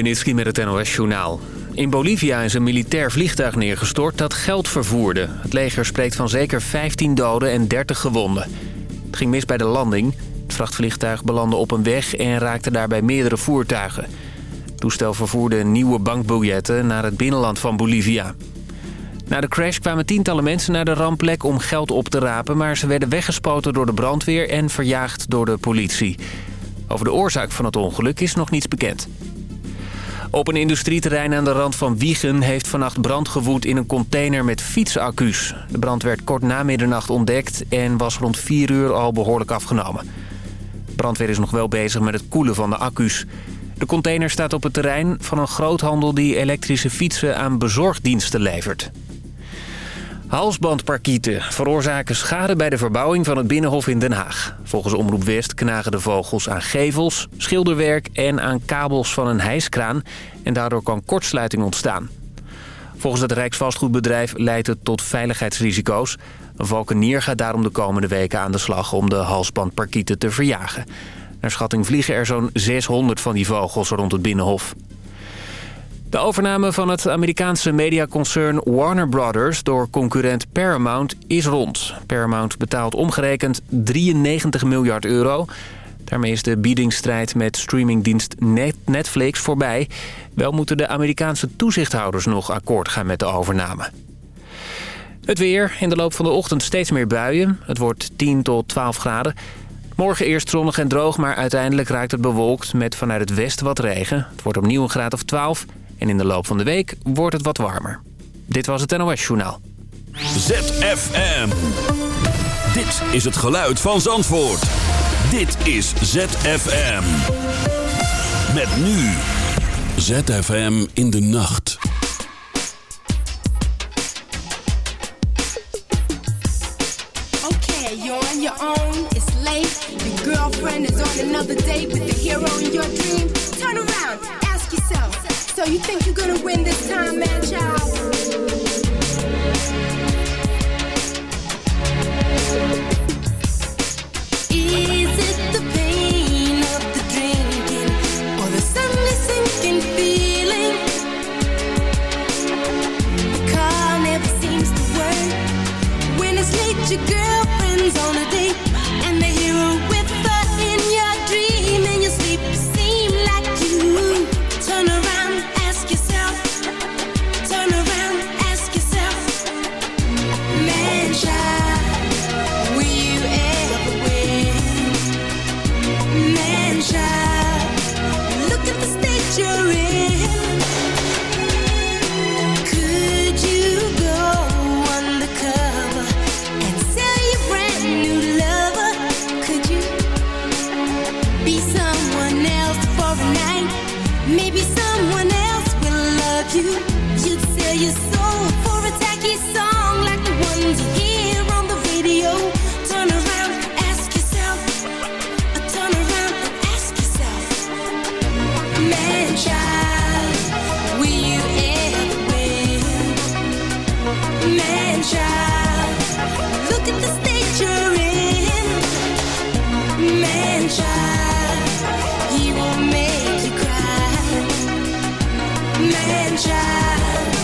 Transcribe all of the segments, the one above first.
Benitski met het NOS-journaal. In Bolivia is een militair vliegtuig neergestort dat geld vervoerde. Het leger spreekt van zeker 15 doden en 30 gewonden. Het ging mis bij de landing. Het vrachtvliegtuig belandde op een weg en raakte daarbij meerdere voertuigen. Het toestel vervoerde nieuwe bankbiljetten naar het binnenland van Bolivia. Na de crash kwamen tientallen mensen naar de rampplek om geld op te rapen... maar ze werden weggespoten door de brandweer en verjaagd door de politie. Over de oorzaak van het ongeluk is nog niets bekend. Op een industrieterrein aan de rand van Wiegen heeft vannacht brand gewoed in een container met fietsaccu's. De brand werd kort na middernacht ontdekt en was rond 4 uur al behoorlijk afgenomen. Brandweer is nog wel bezig met het koelen van de accu's. De container staat op het terrein van een groothandel die elektrische fietsen aan bezorgdiensten levert. Halsbandparkieten veroorzaken schade bij de verbouwing van het Binnenhof in Den Haag. Volgens Omroep West knagen de vogels aan gevels, schilderwerk en aan kabels van een hijskraan. En daardoor kan kortsluiting ontstaan. Volgens het Rijksvastgoedbedrijf leidt het tot veiligheidsrisico's. Een valkenier gaat daarom de komende weken aan de slag om de halsbandparkieten te verjagen. Naar schatting vliegen er zo'n 600 van die vogels rond het Binnenhof. De overname van het Amerikaanse mediaconcern Warner Brothers door concurrent Paramount is rond. Paramount betaalt omgerekend 93 miljard euro. Daarmee is de biedingsstrijd met streamingdienst Netflix voorbij. Wel moeten de Amerikaanse toezichthouders nog akkoord gaan met de overname. Het weer. In de loop van de ochtend steeds meer buien. Het wordt 10 tot 12 graden. Morgen eerst zonnig en droog, maar uiteindelijk raakt het bewolkt met vanuit het westen wat regen. Het wordt opnieuw een graad of 12 en in de loop van de week wordt het wat warmer. Dit was het NOS Journaal. ZFM. Dit is het geluid van Zandvoort. Dit is ZFM. Met nu. ZFM in de nacht. Okay, you're on your own. It's late. Your girlfriend is on another date with the hero in your dream. Turn around. So you think you're gonna win this time, man, child? Is it the pain of Man,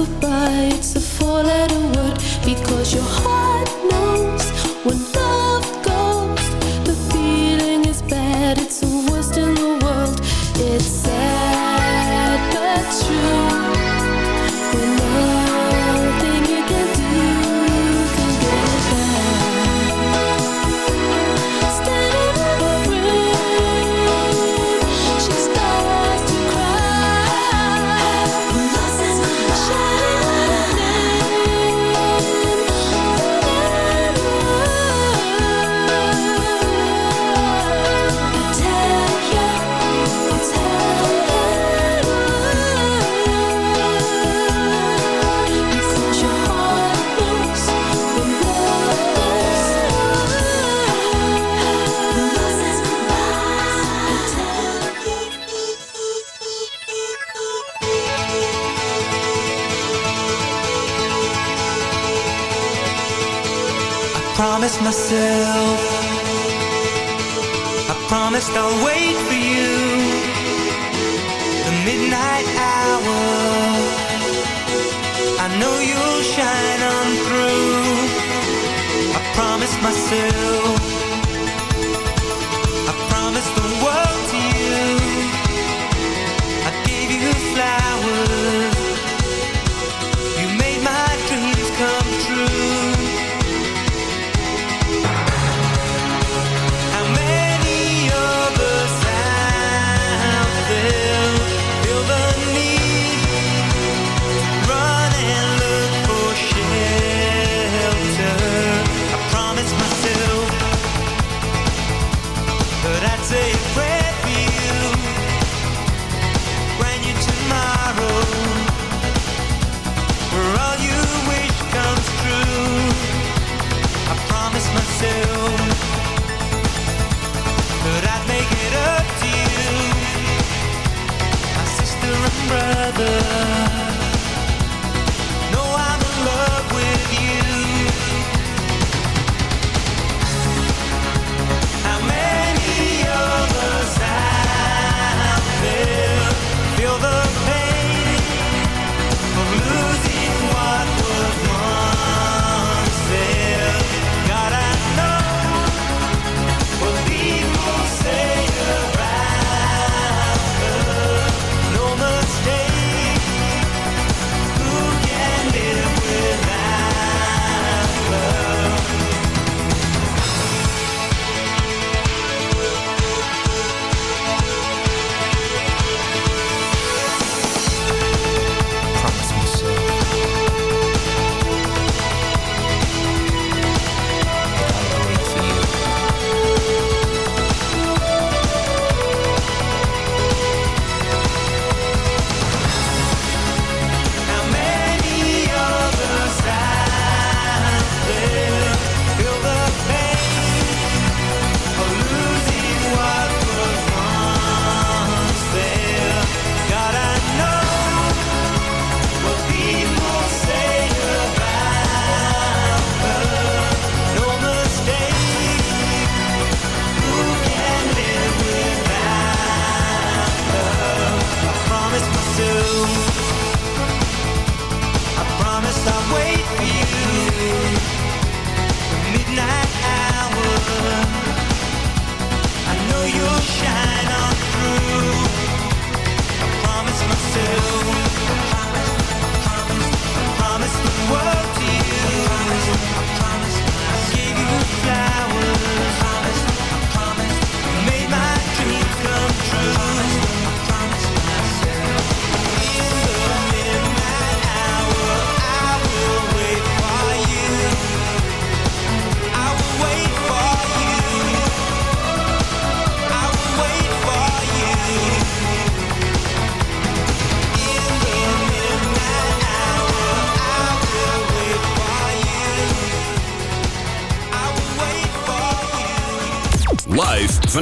goodbye, it's a four letter word because you're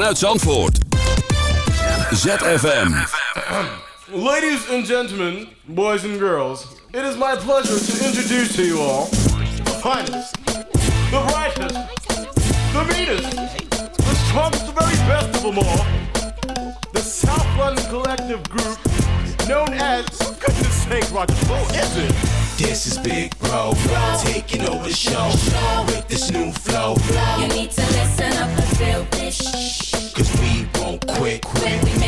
vanuit Zandvoort. ZFM. Ladies and gentlemen, boys and girls, it is my pleasure to introduce to you all the finest, the brightest, the meanest, the strongest, the very best of them all, the South London Collective Group, known as, goodness sake, Rocky, who is it? This is Big Brovaz, bro. taking over the show, show with this new flow. flow. You need to listen up and feel this. Cause we won't quit, quit.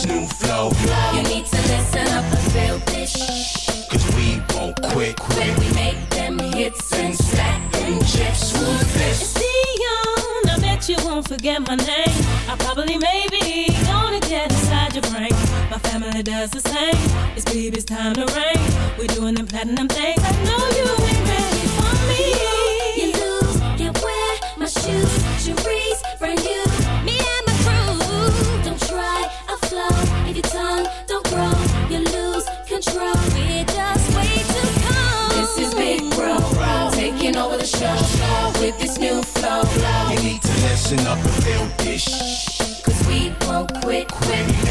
this new flow. You need to listen up and feel this. Cause we won't quit, When we make them hits and stack them chips, who's this? Dion, I bet you won't forget my name. I probably, maybe, gonna get inside your brain. My family does the same. It's baby's time to reign. We're doing them platinum things. I know you new flow. You need to listen up and feel this. Cause we won't quit, quit.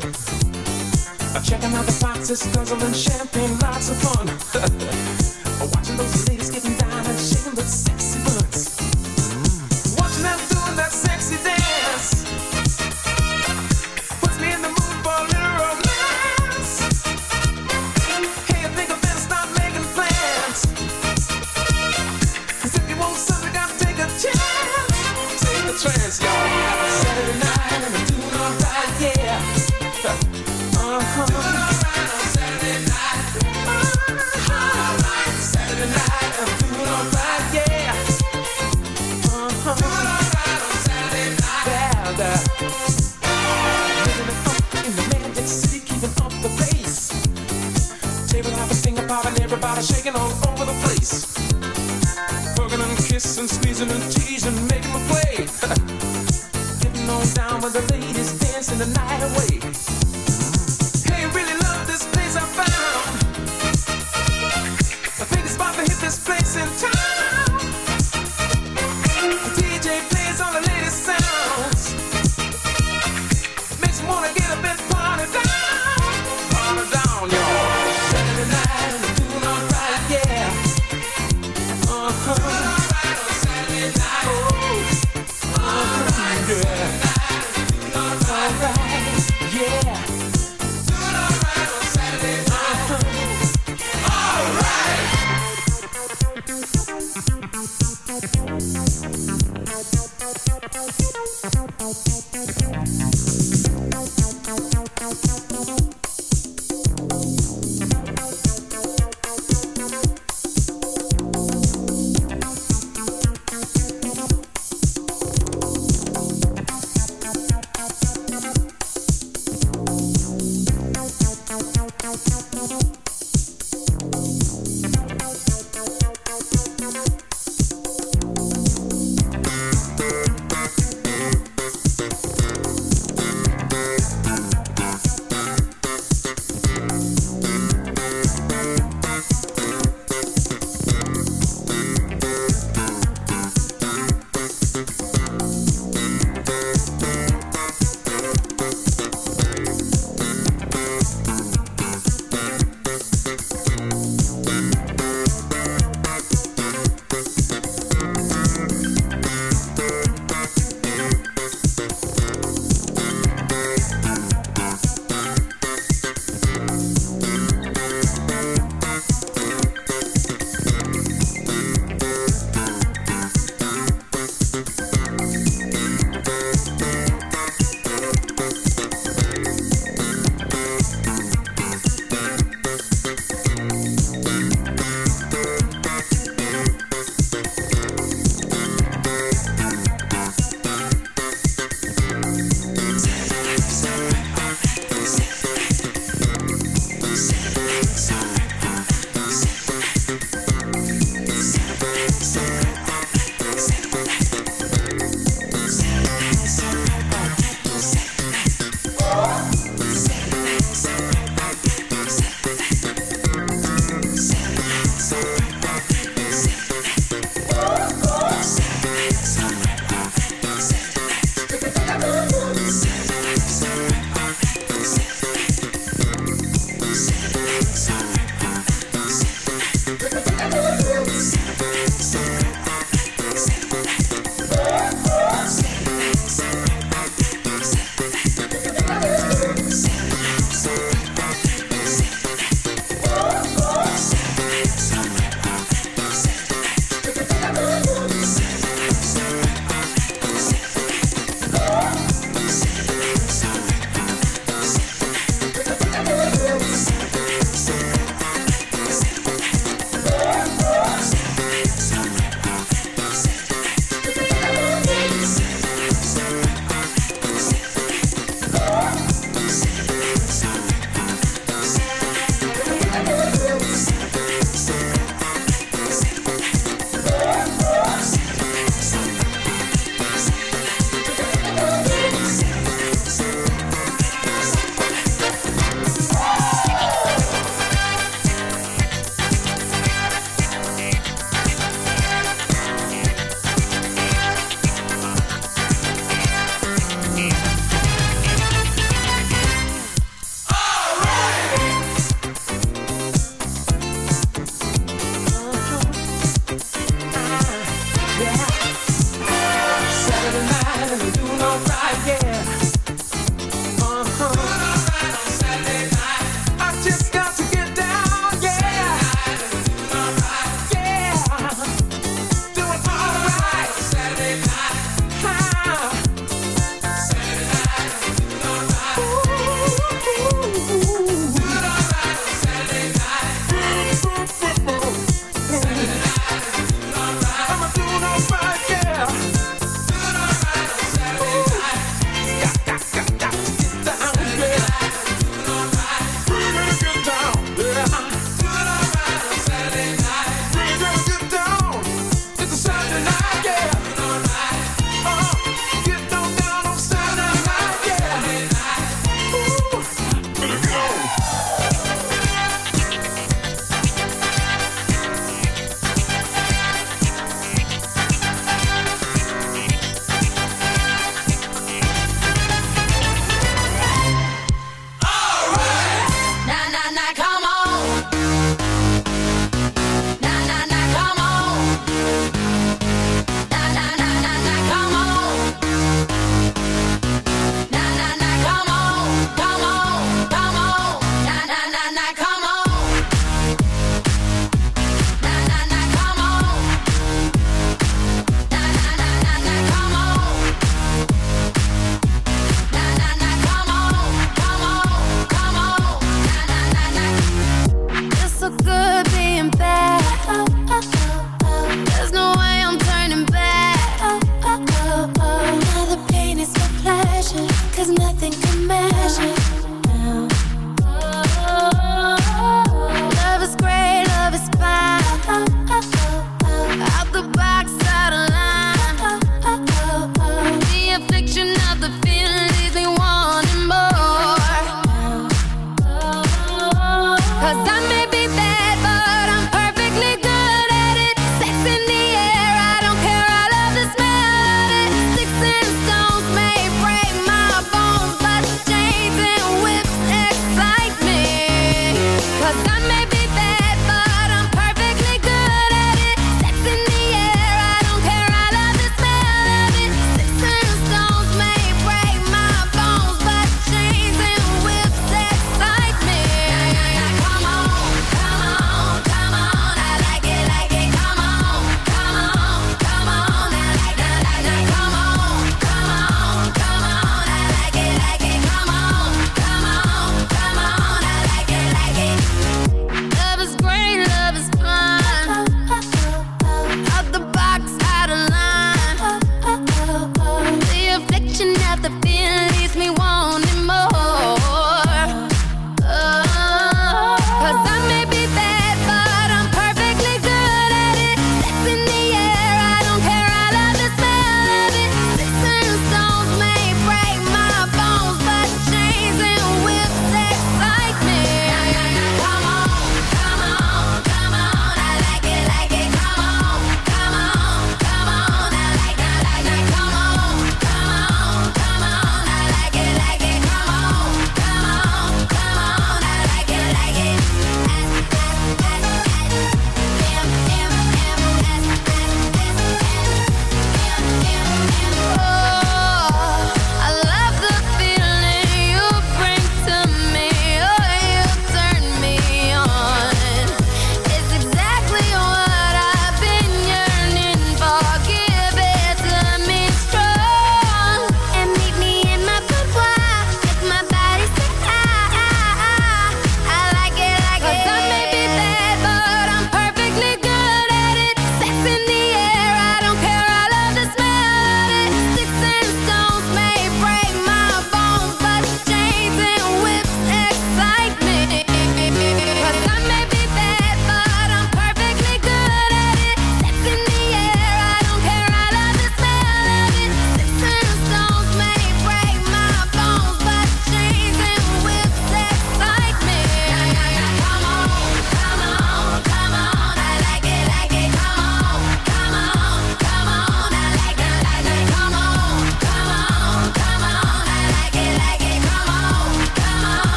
Checking out the boxes, guzzling champagne, lots of fun. Watching those ladies getting down and shaking the sexy.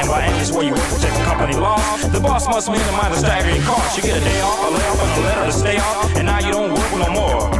And by English, where you work, protect the company laws. The boss must minimize the staggering cost. You get a day off, a layoff, and a letter to stay off. And now you don't work no more.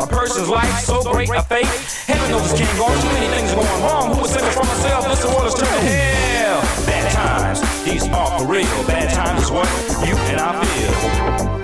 a person's life so great a fate? Heaven knows this can't go on. Too many things are going wrong. Who save us from ourselves? This world is turning hell. Bad times, these are for real. Bad times is what you and I feel.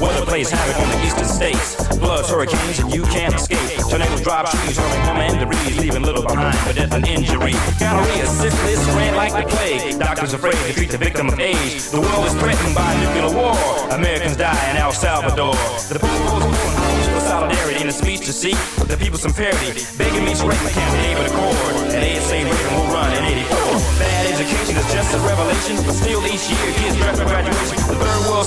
Weather plays havoc on the eastern states. Floods, hurricanes, and you can't escape. Tornadoes drop trees, hurling home and debris, leaving little behind for death and injury. Gonorrhea, syphilis, ran like the plague. Doctors afraid to treat the victim of age. The world is threatened by nuclear war. Americans die in El Salvador. The people is for solidarity in a speech to seek the people some parity. Begging me to break my campaign with a cord. And ASA Reagan will run in 84. Bad education is just a revelation, but still each year kids draft graduation. The third world